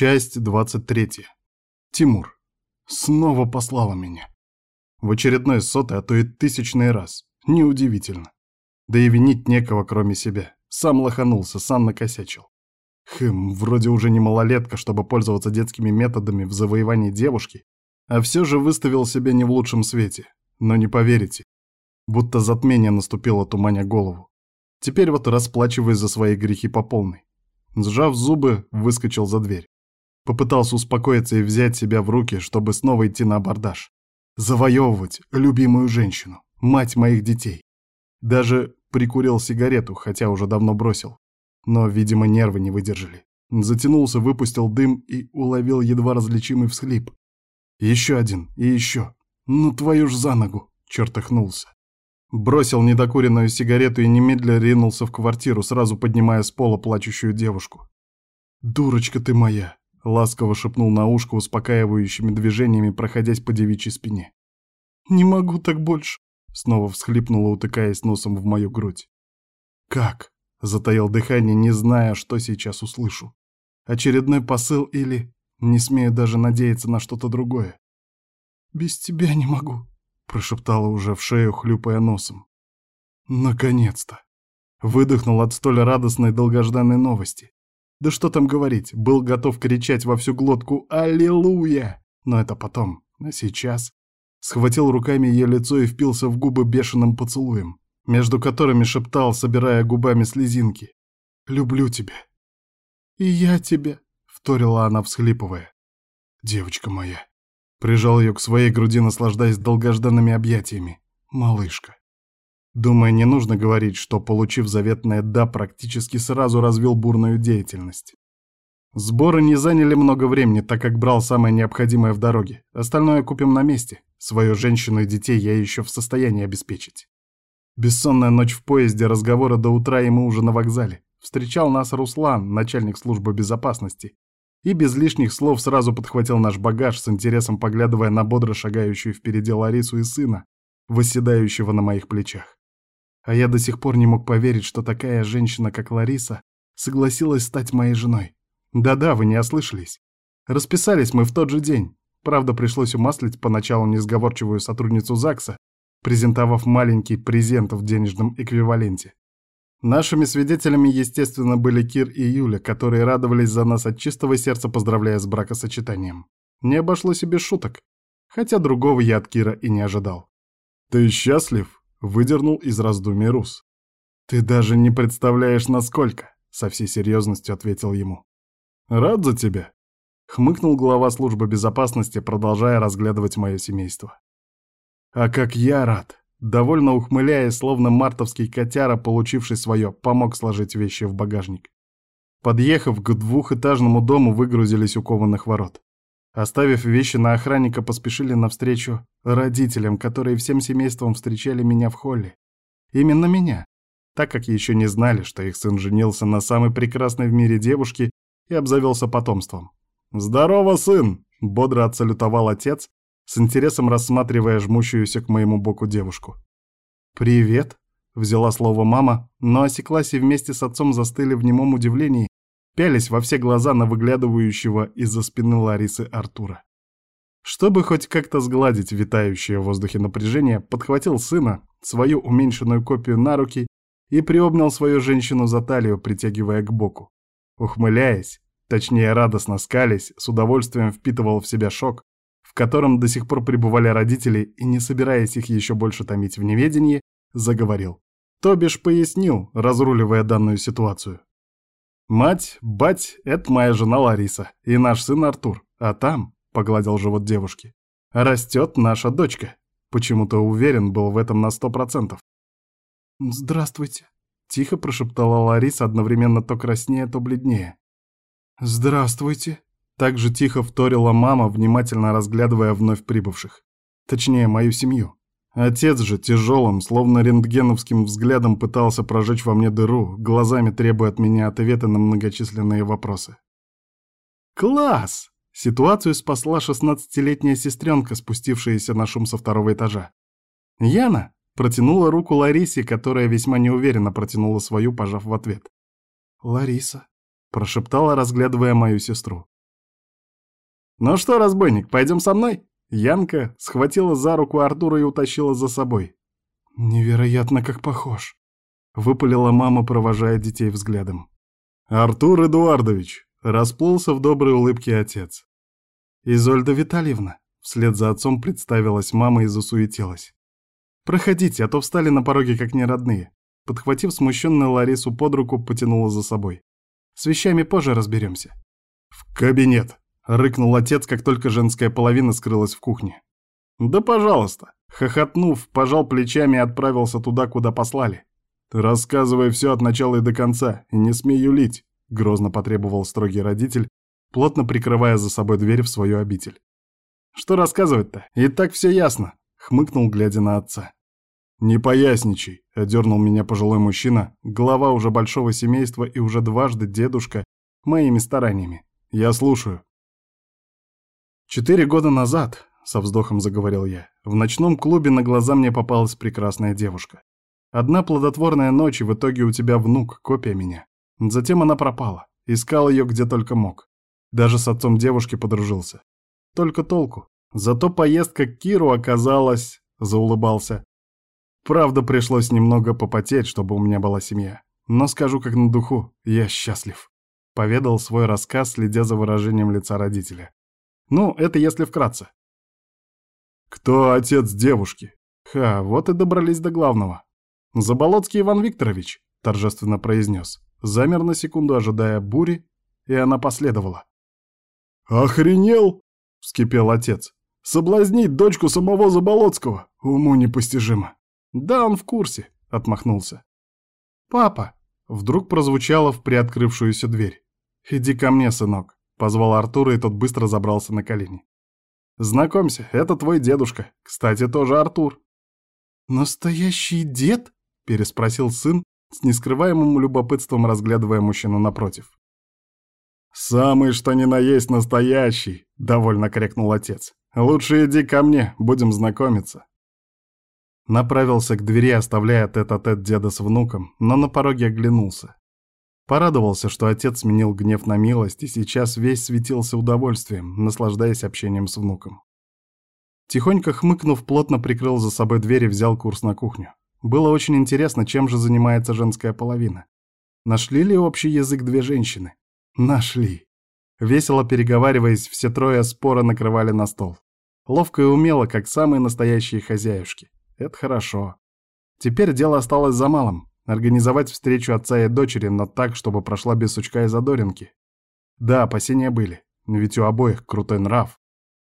Часть 23. Тимур. Снова послала меня. В очередной сотый, а то и тысячный раз. Неудивительно. Да и винить некого, кроме себя. Сам лоханулся, сам накосячил. Хм, вроде уже не малолетка, чтобы пользоваться детскими методами в завоевании девушки, а все же выставил себя не в лучшем свете. Но не поверите, будто затмение наступило, туманя голову. Теперь вот расплачиваюсь за свои грехи по полной. Сжав зубы, выскочил за дверь. Попытался успокоиться и взять себя в руки, чтобы снова идти на абордаж. Завоевывать любимую женщину, мать моих детей. Даже прикурил сигарету, хотя уже давно бросил. Но, видимо, нервы не выдержали. Затянулся, выпустил дым и уловил едва различимый всхлип. Еще один, и еще. Ну твою ж за ногу, чертыхнулся. Бросил недокуренную сигарету и немедля ринулся в квартиру, сразу поднимая с пола плачущую девушку. «Дурочка ты моя!» — ласково шепнул на ушко успокаивающими движениями, проходясь по девичьей спине. «Не могу так больше!» — снова всхлипнула, утыкаясь носом в мою грудь. «Как?» — затаил дыхание, не зная, что сейчас услышу. «Очередной посыл или...» Не смею даже надеяться на что-то другое. «Без тебя не могу», — прошептала уже в шею, хлюпая носом. «Наконец-то!» Выдохнул от столь радостной долгожданной новости. Да что там говорить, был готов кричать во всю глотку «Аллилуйя!» Но это потом, а сейчас... Схватил руками ее лицо и впился в губы бешеным поцелуем, между которыми шептал, собирая губами слезинки. «Люблю тебя». «И я тебя», — вторила она, всхлипывая. «Девочка моя». Прижал ее к своей груди, наслаждаясь долгожданными объятиями. «Малышка». Думаю, не нужно говорить, что, получив заветное «да», практически сразу развил бурную деятельность. Сборы не заняли много времени, так как брал самое необходимое в дороге. Остальное купим на месте. Свою женщину и детей я еще в состоянии обеспечить. Бессонная ночь в поезде, разговоры до утра и мы уже на вокзале. Встречал нас Руслан, начальник службы безопасности, и без лишних слов сразу подхватил наш багаж, с интересом поглядывая на бодро шагающую впереди Ларису и сына, восседающего на моих плечах. А я до сих пор не мог поверить, что такая женщина, как Лариса, согласилась стать моей женой. Да-да, вы не ослышались. Расписались мы в тот же день. Правда, пришлось умаслить поначалу несговорчивую сотрудницу ЗАГСа, презентовав маленький презент в денежном эквиваленте. Нашими свидетелями, естественно, были Кир и Юля, которые радовались за нас от чистого сердца, поздравляя с бракосочетанием. Не обошлось и без шуток, хотя другого я от Кира и не ожидал. «Ты счастлив?» Выдернул из раздумий Рус. «Ты даже не представляешь, насколько!» — со всей серьезностью ответил ему. «Рад за тебя!» — хмыкнул глава службы безопасности, продолжая разглядывать мое семейство. «А как я рад!» Довольно ухмыляясь, словно мартовский котяра, получивший свое, помог сложить вещи в багажник. Подъехав к двухэтажному дому, выгрузились у кованых ворот. Оставив вещи на охранника, поспешили навстречу родителям, которые всем семейством встречали меня в холле. Именно меня, так как еще не знали, что их сын женился на самой прекрасной в мире девушке и обзавелся потомством. «Здорово, сын!» — бодро отсалютовал отец, с интересом рассматривая жмущуюся к моему боку девушку. «Привет!» — взяла слово мама, но осеклась и вместе с отцом застыли в немом удивлении, пялись во все глаза на выглядывающего из-за спины Ларисы Артура. Чтобы хоть как-то сгладить витающее в воздухе напряжение, подхватил сына, свою уменьшенную копию на руки и приобнял свою женщину за талию, притягивая к боку. Ухмыляясь, точнее радостно скались, с удовольствием впитывал в себя шок, в котором до сих пор пребывали родители и, не собираясь их еще больше томить в неведении, заговорил. То бишь пояснил, разруливая данную ситуацию. Мать, бать — это моя жена Лариса и наш сын Артур. А там, — погладил живот девушки, — растет наша дочка. Почему-то уверен был в этом на сто процентов. «Здравствуйте», — тихо прошептала Лариса, одновременно то краснее, то бледнее. «Здравствуйте», — так же тихо вторила мама, внимательно разглядывая вновь прибывших. Точнее, мою семью. Отец же тяжелым, словно рентгеновским взглядом пытался прожечь во мне дыру, глазами требуя от меня ответа на многочисленные вопросы. «Класс!» Ситуацию спасла шестнадцатилетняя сестренка, спустившаяся на шум со второго этажа. Яна протянула руку Ларисе, которая весьма неуверенно протянула свою, пожав в ответ. «Лариса», — прошептала, разглядывая мою сестру. «Ну что, разбойник, пойдем со мной?» Янка схватила за руку Артура и утащила за собой. «Невероятно, как похож!» — выпалила мама, провожая детей взглядом. «Артур Эдуардович!» — расплылся в доброй улыбке отец. «Изольда Витальевна!» — вслед за отцом представилась мама и засуетилась. «Проходите, а то встали на пороге как неродные». Подхватив смущенную Ларису под руку, потянула за собой. «С вещами позже разберемся». «В кабинет!» — рыкнул отец, как только женская половина скрылась в кухне. «Да пожалуйста!» — хохотнув, пожал плечами и отправился туда, куда послали. «Ты рассказывай все от начала и до конца, и не смей юлить», — грозно потребовал строгий родитель, плотно прикрывая за собой дверь в свою обитель. «Что рассказывать-то? И так все ясно», — хмыкнул, глядя на отца. «Не поясничай», — одернул меня пожилой мужчина, глава уже большого семейства и уже дважды дедушка, моими стараниями. «Я слушаю». «Четыре года назад», — со вздохом заговорил я, — «в ночном клубе на глаза мне попалась прекрасная девушка. Одна плодотворная ночь, и в итоге у тебя внук, копия меня. Затем она пропала. Искал ее где только мог. Даже с отцом девушки подружился. Только толку. Зато поездка к Киру оказалась... Заулыбался. Правда, пришлось немного попотеть, чтобы у меня была семья. Но скажу как на духу, я счастлив. Поведал свой рассказ, следя за выражением лица родителя. Ну, это если вкратце. Кто отец девушки? Ха, вот и добрались до главного. «Заболоцкий Иван Викторович», — торжественно произнес. Замер на секунду, ожидая бури, и она последовала. «Охренел!» — вскипел отец. «Соблазнить дочку самого Заболоцкого! Уму непостижимо!» «Да, он в курсе», — отмахнулся. «Папа!» — вдруг прозвучало в приоткрывшуюся дверь. «Иди ко мне, сынок», — позвал Артура, и тот быстро забрался на колени. «Знакомься, это твой дедушка. Кстати, тоже Артур». «Настоящий дед?» переспросил сын, с нескрываемым любопытством разглядывая мужчину напротив. «Самый что ни на есть настоящий!» — довольно крикнул отец. «Лучше иди ко мне, будем знакомиться». Направился к двери, оставляя тет-а-тет -тет деда с внуком, но на пороге оглянулся. Порадовался, что отец сменил гнев на милость и сейчас весь светился удовольствием, наслаждаясь общением с внуком. Тихонько хмыкнув, плотно прикрыл за собой дверь и взял курс на кухню. Было очень интересно, чем же занимается женская половина. Нашли ли общий язык две женщины? Нашли. Весело переговариваясь, все трое споро накрывали на стол. Ловко и умело, как самые настоящие хозяюшки. Это хорошо. Теперь дело осталось за малым. Организовать встречу отца и дочери, но так, чтобы прошла без сучка и задоринки. Да, опасения были. Ведь у обоих крутой нрав.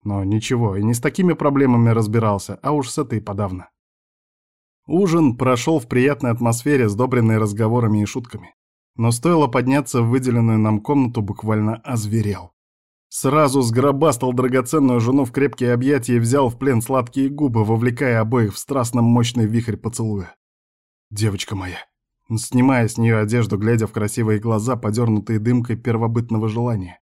Но ничего, и не с такими проблемами разбирался, а уж с этой подавно. Ужин прошел в приятной атмосфере, сдобренной разговорами и шутками. Но стоило подняться в выделенную нам комнату, буквально озверел. Сразу сгробастал драгоценную жену в крепкие объятия и взял в плен сладкие губы, вовлекая обоих в страстно мощный вихрь поцелуя. «Девочка моя!» Снимая с нее одежду, глядя в красивые глаза, подернутые дымкой первобытного желания.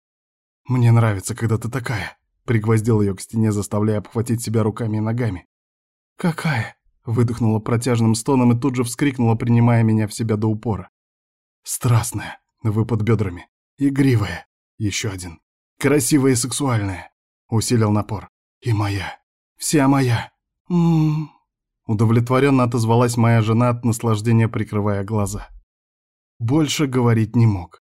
«Мне нравится, когда ты такая!» Пригвоздил ее к стене, заставляя обхватить себя руками и ногами. «Какая?» Выдохнула протяжным стоном и тут же вскрикнула, принимая меня в себя до упора. Страстная, выпад бедрами. Игривая. Еще один. Красивая и сексуальная. Усилил напор. И моя. Вся моя. М-м-м. Удовлетворенно отозвалась моя жена от наслаждения, прикрывая глаза. Больше говорить не мог.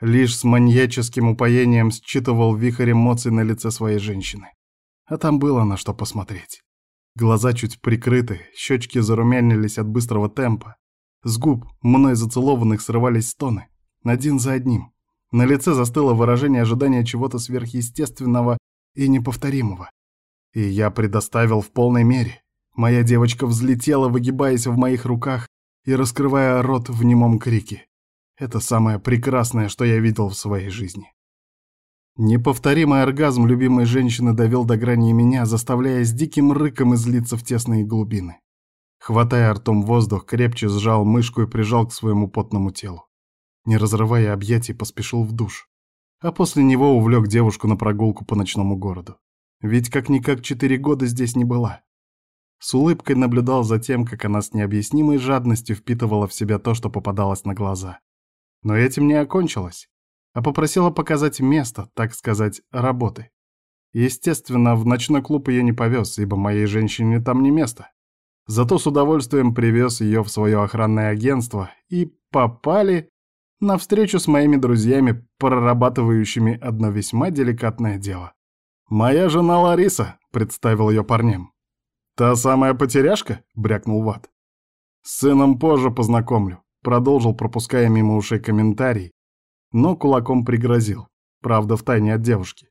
Лишь с маньяческим упоением считывал вихрь эмоций на лице своей женщины. А там было на что посмотреть. Глаза чуть прикрыты, щечки зарумянились от быстрого темпа. С губ, мной зацелованных, срывались стоны. Один за одним. На лице застыло выражение ожидания чего-то сверхъестественного и неповторимого. И я предоставил в полной мере. Моя девочка взлетела, выгибаясь в моих руках и раскрывая рот в немом крике. Это самое прекрасное, что я видел в своей жизни. Неповторимый оргазм любимой женщины довел до грани меня, заставляя с диким рыком излиться в тесные глубины. Хватая ртом воздух, крепче сжал мышку и прижал к своему потному телу. Не разрывая объятий, поспешил в душ. А после него увлек девушку на прогулку по ночному городу. Ведь как-никак четыре года здесь не была. С улыбкой наблюдал за тем, как она с необъяснимой жадностью впитывала в себя то, что попадалось на глаза. Но этим не окончилось а попросила показать место, так сказать, работы. Естественно, в ночной клуб ее не повез, ибо моей женщине там не место. Зато с удовольствием привез ее в свое охранное агентство и попали на встречу с моими друзьями, прорабатывающими одно весьма деликатное дело. «Моя жена Лариса», — представил ее парням. «Та самая потеряшка?» — брякнул Ват. «С сыном позже познакомлю», — продолжил, пропуская мимо ушей комментарий, но кулаком пригрозил, правда, втайне от девушки.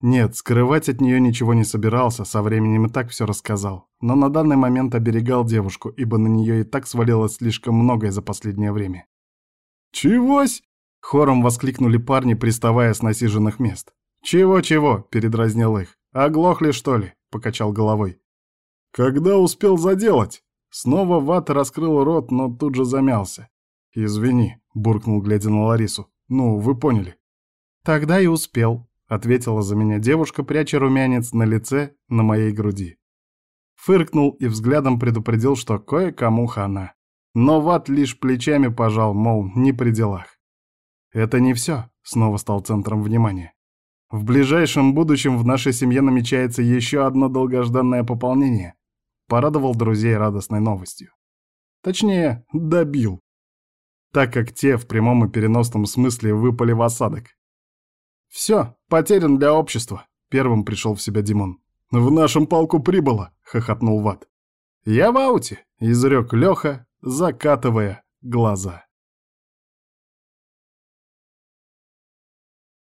Нет, скрывать от нее ничего не собирался, со временем и так все рассказал, но на данный момент оберегал девушку, ибо на нее и так свалилось слишком многое за последнее время. «Чегось?» — хором воскликнули парни, приставая с насиженных мест. «Чего-чего?» — передразнил их. «Оглохли, что ли?» — покачал головой. «Когда успел заделать?» Снова Ват раскрыл рот, но тут же замялся. «Извини», — буркнул, глядя на Ларису. «Ну, вы поняли». «Тогда и успел», — ответила за меня девушка, пряча румянец на лице на моей груди. Фыркнул и взглядом предупредил, что кое-кому хана. Но Ват лишь плечами пожал, мол, не при делах. «Это не все», — снова стал центром внимания. «В ближайшем будущем в нашей семье намечается еще одно долгожданное пополнение», — порадовал друзей радостной новостью. Точнее, добил так как те в прямом и переносном смысле выпали в осадок. «Все, потерян для общества», — первым пришел в себя Димон. «В нашем полку прибыло», — хохотнул Ват. «Я в ауте», — изрек Леха, закатывая глаза.